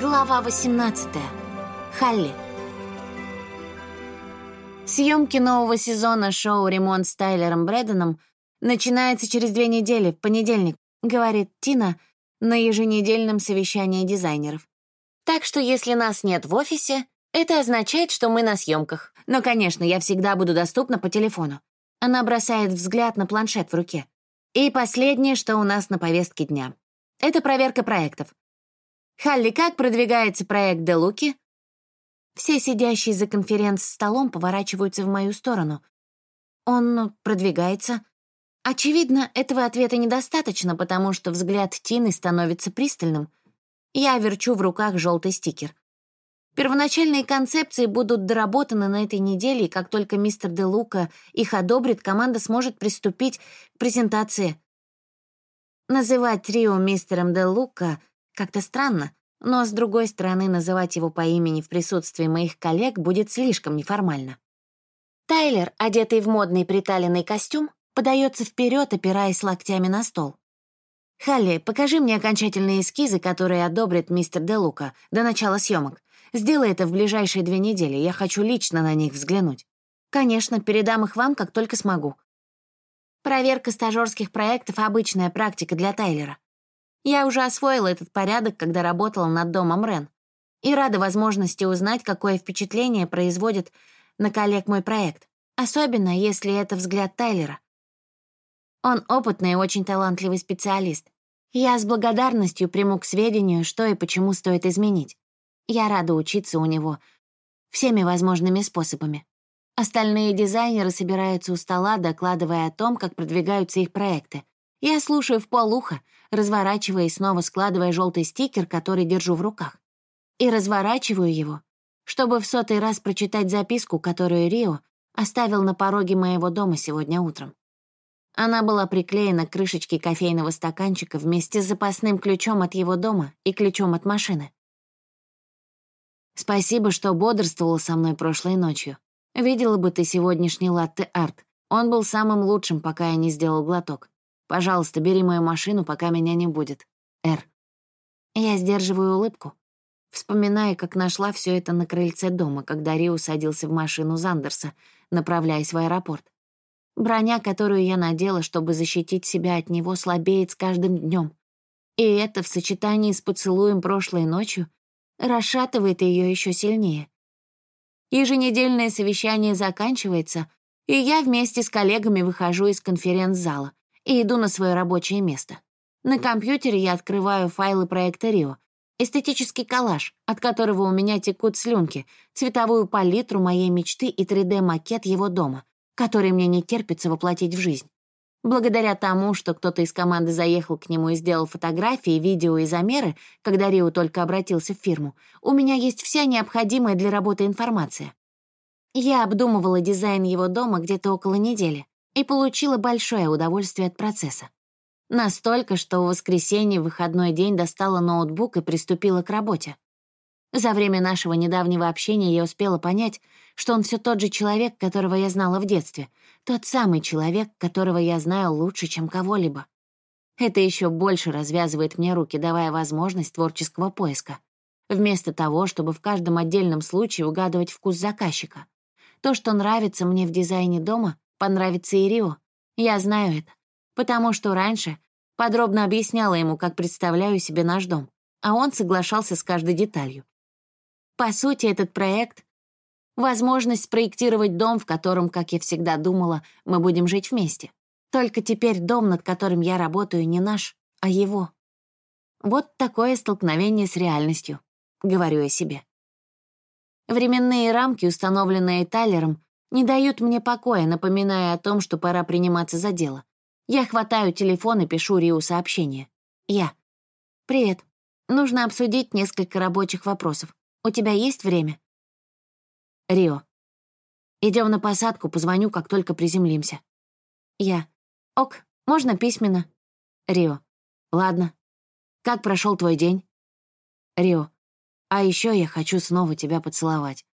Глава 18. Халли. Съемки нового сезона шоу «Ремонт с Тайлером Брэденом» начинается через две недели, в понедельник, говорит Тина на еженедельном совещании дизайнеров. Так что если нас нет в офисе, это означает, что мы на съемках. Но, конечно, я всегда буду доступна по телефону. Она бросает взгляд на планшет в руке. И последнее, что у нас на повестке дня. Это проверка проектов. «Халли, как продвигается проект Делуки?» Все сидящие за конференц-столом поворачиваются в мою сторону. Он продвигается. Очевидно, этого ответа недостаточно, потому что взгляд Тины становится пристальным. Я верчу в руках желтый стикер. Первоначальные концепции будут доработаны на этой неделе, и как только мистер Де Лука их одобрит, команда сможет приступить к презентации. Называть трио мистером Де Лука как-то странно, но, с другой стороны, называть его по имени в присутствии моих коллег будет слишком неформально. Тайлер, одетый в модный приталенный костюм, подается вперед, опираясь локтями на стол. «Халли, покажи мне окончательные эскизы, которые одобрит мистер Делука до начала съемок. Сделай это в ближайшие две недели, я хочу лично на них взглянуть. Конечно, передам их вам, как только смогу». Проверка стажерских проектов — обычная практика для Тайлера. Я уже освоила этот порядок, когда работала над домом Рен, и рада возможности узнать, какое впечатление производит на коллег мой проект, особенно если это взгляд Тайлера. Он опытный и очень талантливый специалист. Я с благодарностью приму к сведению, что и почему стоит изменить. Я рада учиться у него всеми возможными способами. Остальные дизайнеры собираются у стола, докладывая о том, как продвигаются их проекты, я слушаю в полуха, разворачивая и снова складывая желтый стикер, который держу в руках. И разворачиваю его, чтобы в сотый раз прочитать записку, которую Рио оставил на пороге моего дома сегодня утром. Она была приклеена к крышечке кофейного стаканчика вместе с запасным ключом от его дома и ключом от машины. «Спасибо, что бодрствовала со мной прошлой ночью. Видела бы ты сегодняшний латте-арт. Он был самым лучшим, пока я не сделал глоток. Пожалуйста, бери мою машину, пока меня не будет. Р. Я сдерживаю улыбку, вспоминая, как нашла все это на крыльце дома, когда Рио садился в машину Зандерса, направляясь в аэропорт. Броня, которую я надела, чтобы защитить себя от него, слабеет с каждым днем. И это в сочетании с поцелуем прошлой ночью расшатывает ее еще сильнее. Еженедельное совещание заканчивается, и я вместе с коллегами выхожу из конференц-зала и иду на свое рабочее место. На компьютере я открываю файлы проекта Рио, эстетический коллаж, от которого у меня текут слюнки, цветовую палитру моей мечты и 3D-макет его дома, который мне не терпится воплотить в жизнь. Благодаря тому, что кто-то из команды заехал к нему и сделал фотографии, видео и замеры, когда Рио только обратился в фирму, у меня есть вся необходимая для работы информация. Я обдумывала дизайн его дома где-то около недели и получила большое удовольствие от процесса. Настолько, что в воскресенье выходной день достала ноутбук и приступила к работе. За время нашего недавнего общения я успела понять, что он все тот же человек, которого я знала в детстве, тот самый человек, которого я знаю лучше, чем кого-либо. Это еще больше развязывает мне руки, давая возможность творческого поиска, вместо того, чтобы в каждом отдельном случае угадывать вкус заказчика. То, что нравится мне в дизайне дома, понравится и Рио. Я знаю это, потому что раньше подробно объясняла ему, как представляю себе наш дом, а он соглашался с каждой деталью. По сути, этот проект — возможность спроектировать дом, в котором, как я всегда думала, мы будем жить вместе. Только теперь дом, над которым я работаю, не наш, а его. Вот такое столкновение с реальностью, говорю я себе. Временные рамки, установленные Тайлером, не дают мне покоя, напоминая о том, что пора приниматься за дело. Я хватаю телефон и пишу Риу сообщение. Я. «Привет. Нужно обсудить несколько рабочих вопросов. У тебя есть время?» Рио. Идем на посадку, позвоню, как только приземлимся. Я. Ок, можно письменно. Рио. Ладно. Как прошел твой день? Рио. А еще я хочу снова тебя поцеловать.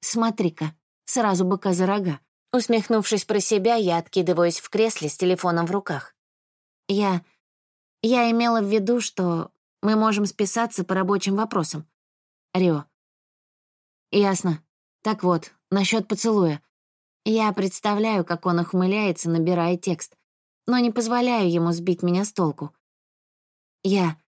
Смотри-ка, Сразу быка за рога. Усмехнувшись про себя, я откидываюсь в кресле с телефоном в руках. Я... Я имела в виду, что Мы можем списаться по рабочим вопросам. Рио. Ясно. Так вот, насчет поцелуя. Я представляю, как он ухмыляется, набирая текст, но не позволяю ему сбить меня с толку. Я.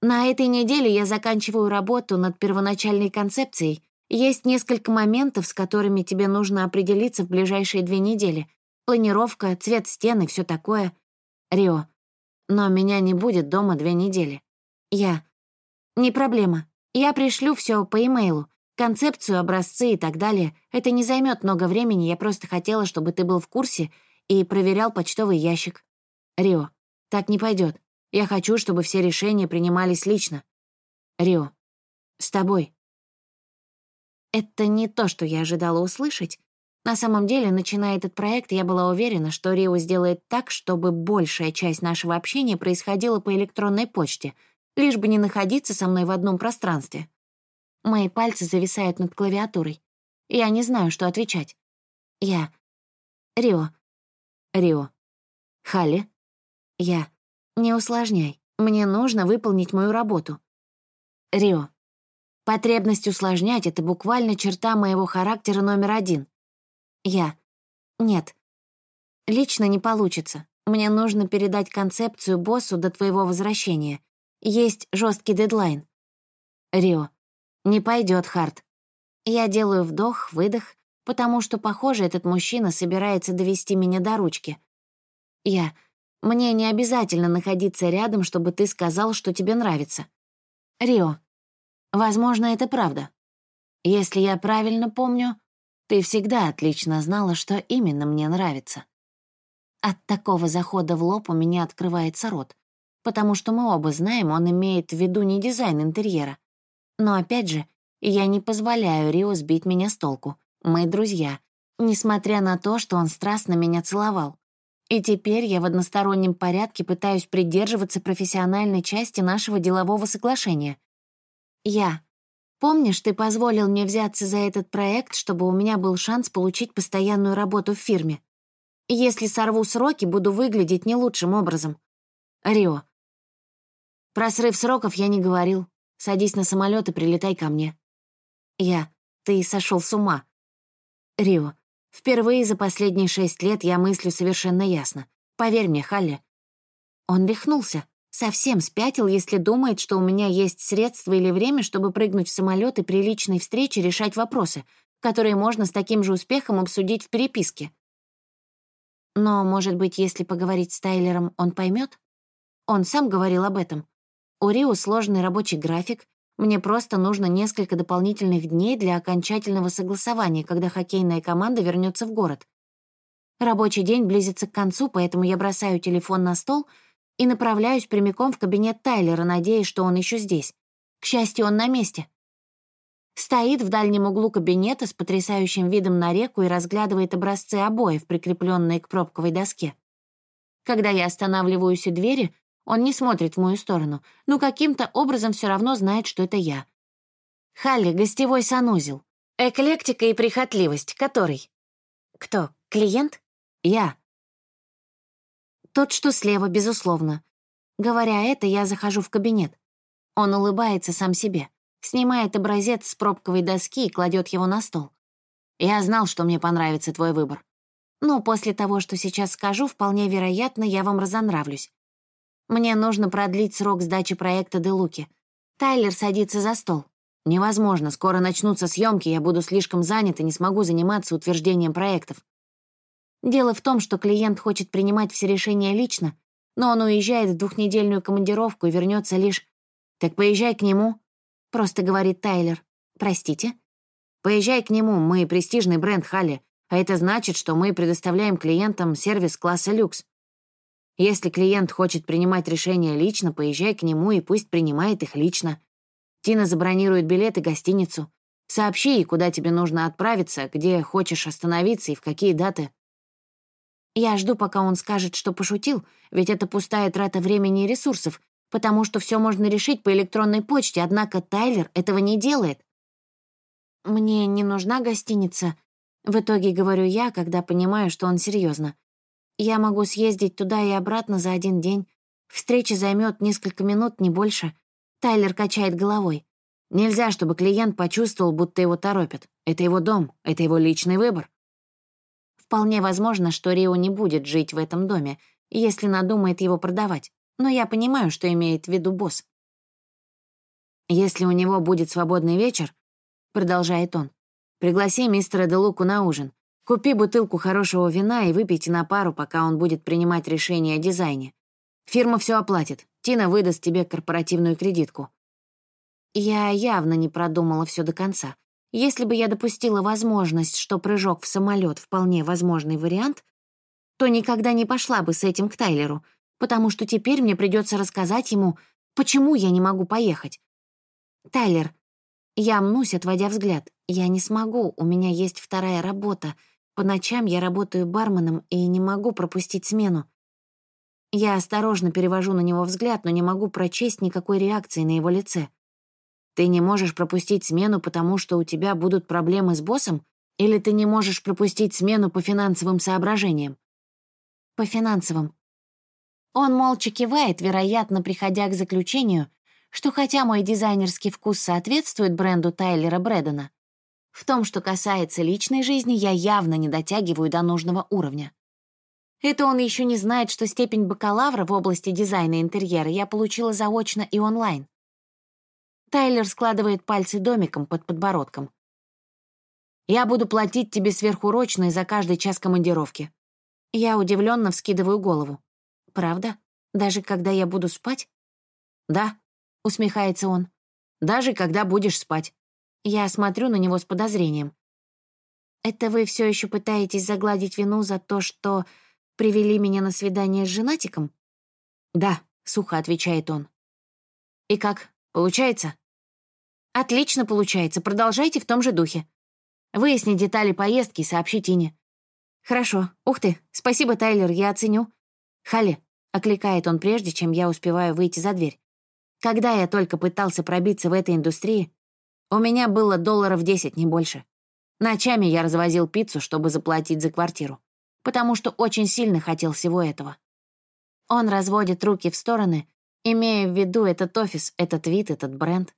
На этой неделе я заканчиваю работу над первоначальной концепцией. Есть несколько моментов, с которыми тебе нужно определиться в ближайшие две недели. Планировка, цвет стен и все такое. Рио. Но меня не будет дома две недели. Я. Не проблема. Я пришлю все по имейлу. Концепцию, образцы и так далее. Это не займет много времени, я просто хотела, чтобы ты был в курсе и проверял почтовый ящик. Рио. Так не пойдет. Я хочу, чтобы все решения принимались лично. Рио. С тобой. Это не то, что я ожидала услышать. На самом деле, начиная этот проект, я была уверена, что Рио сделает так, чтобы большая часть нашего общения происходила по электронной почте, лишь бы не находиться со мной в одном пространстве. Мои пальцы зависают над клавиатурой. Я не знаю, что отвечать. Я. Рио. Рио. Халли. Я. Не усложняй. Мне нужно выполнить мою работу. Рио. Потребность усложнять — это буквально черта моего характера номер один. Я. Нет. Лично не получится. Мне нужно передать концепцию боссу до твоего возвращения. Есть жесткий дедлайн. Рио. Не пойдет, Харт. Я делаю вдох, выдох, потому что, похоже, этот мужчина собирается довести меня до ручки. Я. Мне не обязательно находиться рядом, чтобы ты сказал, что тебе нравится. Рио. Возможно, это правда. Если я правильно помню, ты всегда отлично знала, что именно мне нравится. От такого захода в лоб у меня открывается рот, потому что мы оба знаем, он имеет в виду не дизайн интерьера. Но опять же, я не позволяю Рио сбить меня с толку. Мы друзья, несмотря на то, что он страстно меня целовал. И теперь я в одностороннем порядке пытаюсь придерживаться профессиональной части нашего делового соглашения. Я. Помнишь, ты позволил мне взяться за этот проект, чтобы у меня был шанс получить постоянную работу в фирме? Если сорву сроки, буду выглядеть не лучшим образом. Рио. Про срыв сроков я не говорил. Садись на самолет и прилетай ко мне. Я. Ты сошел с ума. Рио. Впервые за последние шесть лет я мыслю совершенно ясно. Поверь мне, Халли. Он рехнулся. Совсем спятил, если думает, что у меня есть средства или время, чтобы прыгнуть в самолет и при личной встрече решать вопросы, которые можно с таким же успехом обсудить в переписке. Но, может быть, если поговорить с Тайлером, он поймет? Он сам говорил об этом. У Рио сложный рабочий график, мне просто нужно несколько дополнительных дней для окончательного согласования, когда хоккейная команда вернется в город. Рабочий день близится к концу, поэтому я бросаю телефон на стол и направляюсь прямиком в кабинет Тайлера, надеясь, что он еще здесь. К счастью, он на месте. Стоит в дальнем углу кабинета с потрясающим видом на реку и разглядывает образцы обоев, прикрепленные к пробковой доске. Когда я останавливаюсь у двери, он не смотрит в мою сторону, но каким-то образом все равно знает, что это я. Халли — гостевой санузел. Эклектика и прихотливость. Который? Кто? Клиент? Я. Тот, что слева, безусловно. Говоря это, я захожу в кабинет. Он улыбается сам себе, снимает образец с пробковой доски и кладет его на стол. Я знал, что мне понравится твой выбор. Но после того, что сейчас скажу, вполне вероятно, я вам разонравлюсь. Мне нужно продлить срок сдачи проекта Делуки. Тайлер садится за стол. Невозможно, скоро начнутся съемки, я буду слишком занят и не смогу заниматься утверждением проектов. Дело в том, что клиент хочет принимать все решения лично, но он уезжает в двухнедельную командировку и вернется лишь... «Так поезжай к нему», — просто говорит Тайлер. «Простите?» «Поезжай к нему, мы престижный бренд Халли, а это значит, что мы предоставляем клиентам сервис класса люкс. Если клиент хочет принимать решения лично, поезжай к нему и пусть принимает их лично. Тина забронирует билет и гостиницу. Сообщи ей, куда тебе нужно отправиться, где хочешь остановиться и в какие даты. Я жду, пока он скажет, что пошутил, ведь это пустая трата времени и ресурсов, потому что все можно решить по электронной почте, однако Тайлер этого не делает. «Мне не нужна гостиница», — в итоге говорю я, когда понимаю, что он серьезно. Я могу съездить туда и обратно за один день. Встреча займет несколько минут, не больше. Тайлер качает головой. Нельзя, чтобы клиент почувствовал, будто его торопят. Это его дом, это его личный выбор. Вполне возможно, что Рио не будет жить в этом доме, если надумает его продавать. Но я понимаю, что имеет в виду босс. «Если у него будет свободный вечер», — продолжает он, «пригласи мистера Делуку на ужин. Купи бутылку хорошего вина и выпейте на пару, пока он будет принимать решение о дизайне. Фирма все оплатит. Тина выдаст тебе корпоративную кредитку. Я явно не продумала все до конца. Если бы я допустила возможность, что прыжок в самолет вполне возможный вариант, то никогда не пошла бы с этим к Тайлеру, потому что теперь мне придется рассказать ему, почему я не могу поехать. Тайлер, я мнусь, отводя взгляд. Я не смогу, у меня есть вторая работа — по ночам я работаю барменом и не могу пропустить смену. Я осторожно перевожу на него взгляд, но не могу прочесть никакой реакции на его лице. Ты не можешь пропустить смену, потому что у тебя будут проблемы с боссом? Или ты не можешь пропустить смену по финансовым соображениям? По финансовым. Он молча кивает, вероятно, приходя к заключению, что хотя мой дизайнерский вкус соответствует бренду Тайлера Брэдена, в том, что касается личной жизни, я явно не дотягиваю до нужного уровня. Это он еще не знает, что степень бакалавра в области дизайна интерьера я получила заочно и онлайн. Тайлер складывает пальцы домиком под подбородком. «Я буду платить тебе сверхурочные за каждый час командировки». Я удивленно вскидываю голову. «Правда? Даже когда я буду спать?» «Да», — усмехается он. «Даже когда будешь спать. Я смотрю на него с подозрением. «Это вы все еще пытаетесь загладить вину за то, что привели меня на свидание с женатиком?» «Да», — сухо отвечает он. «И как, получается?» «Отлично получается, продолжайте в том же духе. Выясни детали поездки и сообщи Тине». «Хорошо. Ух ты, спасибо, Тайлер, я оценю». «Халли», — окликает он прежде, чем я успеваю выйти за дверь. «Когда я только пытался пробиться в этой индустрии, у меня было долларов 10, не больше. Ночами я развозил пиццу, чтобы заплатить за квартиру, потому что очень сильно хотел всего этого. Он разводит руки в стороны, имея в виду этот офис, этот вид, этот бренд.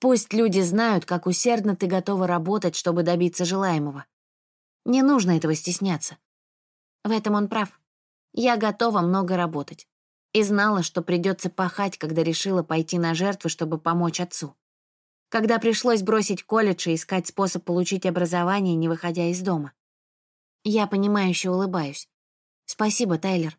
Пусть люди знают, как усердно ты готова работать, чтобы добиться желаемого. Не нужно этого стесняться. В этом он прав. Я готова много работать. И знала, что придется пахать, когда решила пойти на жертвы, чтобы помочь отцу когда пришлось бросить колледж и искать способ получить образование, не выходя из дома. Я понимающе улыбаюсь. Спасибо, Тайлер.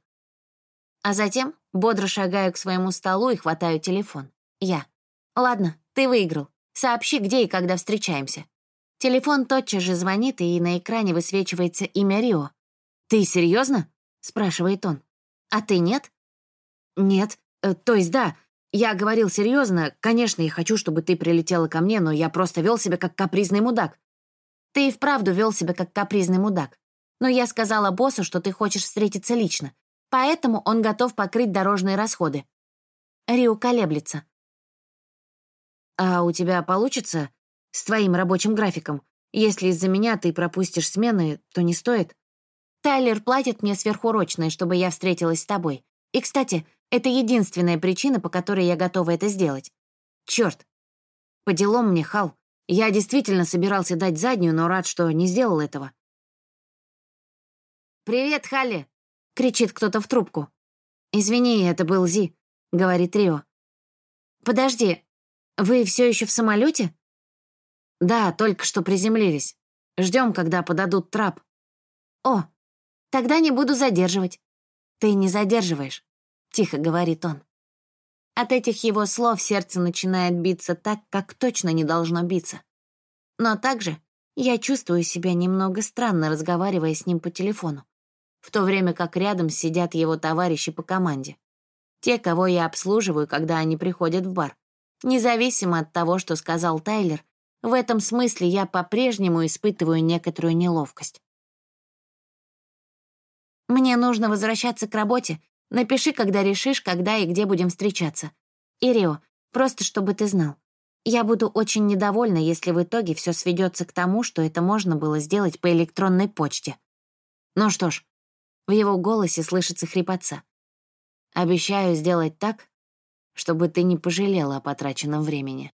А затем бодро шагаю к своему столу и хватаю телефон. Я. Ладно, ты выиграл. Сообщи, где и когда встречаемся. Телефон тотчас же звонит, и на экране высвечивается имя Рио. «Ты серьезно? спрашивает он. «А ты нет?» «Нет. Э, то есть да, я говорил серьезно, конечно, я хочу, чтобы ты прилетела ко мне, но я просто вел себя как капризный мудак. Ты и вправду вел себя как капризный мудак. Но я сказала боссу, что ты хочешь встретиться лично, поэтому он готов покрыть дорожные расходы. Рио колеблется. А у тебя получится с твоим рабочим графиком? Если из-за меня ты пропустишь смены, то не стоит. Тайлер платит мне сверхурочное, чтобы я встретилась с тобой. И, кстати, это единственная причина, по которой я готова это сделать. Черт. По делам мне, Хал. Я действительно собирался дать заднюю, но рад, что не сделал этого. «Привет, Халли!» — кричит кто-то в трубку. «Извини, это был Зи», — говорит Рио. «Подожди, вы все еще в самолете? «Да, только что приземлились. Ждем, когда подадут трап». «О, тогда не буду задерживать». «Ты не задерживаешь. — тихо говорит он. От этих его слов сердце начинает биться так, как точно не должно биться. Но также я чувствую себя немного странно, разговаривая с ним по телефону, в то время как рядом сидят его товарищи по команде. Те, кого я обслуживаю, когда они приходят в бар. Независимо от того, что сказал Тайлер, в этом смысле я по-прежнему испытываю некоторую неловкость. Мне нужно возвращаться к работе, Напиши, когда решишь, когда и где будем встречаться. Ирио, просто чтобы ты знал. Я буду очень недовольна, если в итоге все сведется к тому, что это можно было сделать по электронной почте. Ну что ж, в его голосе слышится хрипотца. Обещаю сделать так, чтобы ты не пожалела о потраченном времени.